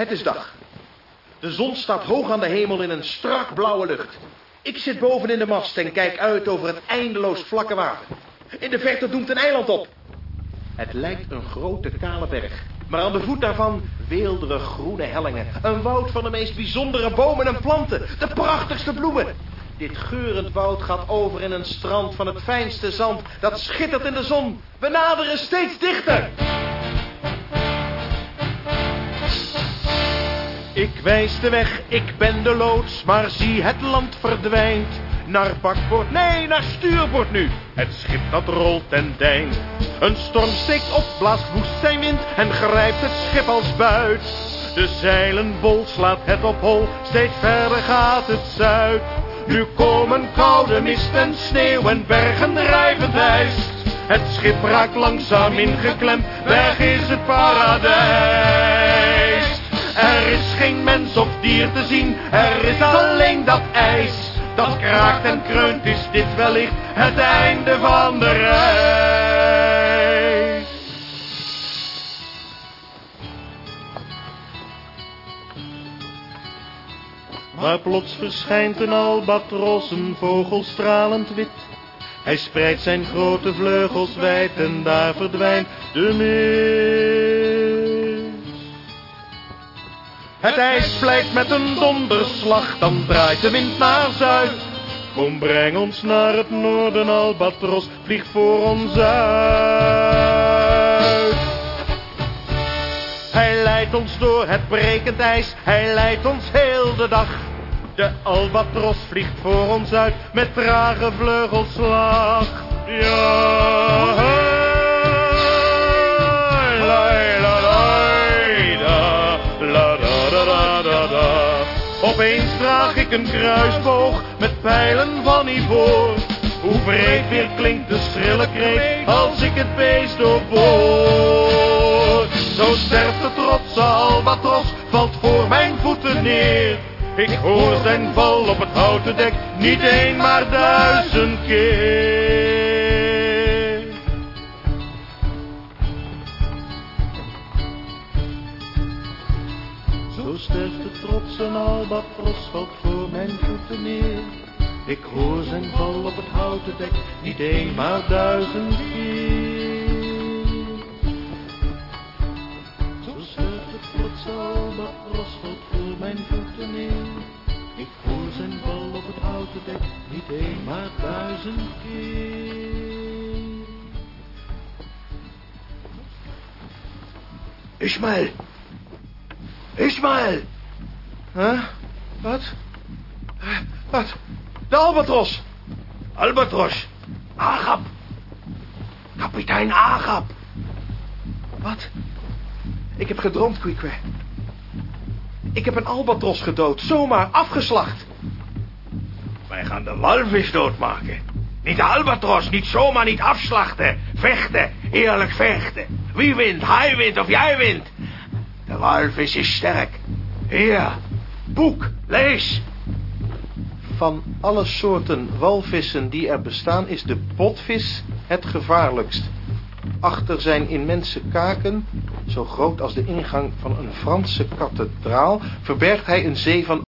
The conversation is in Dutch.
Het is dag. De zon staat hoog aan de hemel in een strak blauwe lucht. Ik zit boven in de mast en kijk uit over het eindeloos vlakke water. In de verte doemt een eiland op. Het lijkt een grote kale berg. Maar aan de voet daarvan weeldere groene hellingen. Een woud van de meest bijzondere bomen en planten. De prachtigste bloemen. Dit geurend woud gaat over in een strand van het fijnste zand. Dat schittert in de zon. We naderen steeds dichter. Ik wijs de weg, ik ben de loods, maar zie het land verdwijnt. Naar bakboord, nee, naar stuurboord nu. Het schip dat rolt en deint. Een storm steekt op, blaast woest zijn wind en grijpt het schip als buit. De zeilen bol slaat het op hol, steeds verder gaat het zuid. Nu komen koude mist en sneeuw en bergen drijven ijs. Het schip raakt langzaam ingeklemd, weg is het paradijs. Er is geen mens of dier te zien, er is alleen dat ijs. Dat kraakt en kreunt, is dit wellicht het einde van de reis. Maar plots verschijnt een albatros, een vogel stralend wit. Hij spreidt zijn grote vleugels wijd en daar verdwijnt de mist. Het ijs vlijt met een donderslag, dan draait de wind naar zuid. Kom, breng ons naar het noorden, Albatros vliegt voor ons uit. Hij leidt ons door het brekend ijs, hij leidt ons heel de dag. De Albatros vliegt voor ons uit met trage vleugelslag. Ja, Opeens draag ik een kruisboog met pijlen van ivoor. Hoe breed weer klinkt de schrille kreet als ik het beest doorboor. Zo sterft de trotse albatros, valt voor mijn voeten neer. Ik hoor zijn val op het houten dek, niet één maar duizend keer. Sterft de trotse albatros, valt voor mijn voeten neer. Ik hoor zijn val op het houten dek, niet één maar duizend keer. Zo sterft de trotse albatros, valt voor mijn voeten neer. Ik hoor zijn val op het houten dek, niet één maar duizend keer. Ismaël! Ismaël! Huh? Wat? Eh, Wat? De Albatros! Albatros! Agap! Kapitein Agap! Wat? Ik heb gedroomd, Queequeg. Ik heb een albatros gedood, zomaar afgeslacht. Wij gaan de walvis doodmaken. Niet de albatros, niet zomaar niet afslachten. Vechten, eerlijk vechten. Wie wint, hij wint of jij wint. Walvis is sterk. Hier, boek, lees. Van alle soorten walvissen die er bestaan is de potvis het gevaarlijkst. Achter zijn immense kaken, zo groot als de ingang van een Franse kathedraal, verbergt hij een zee van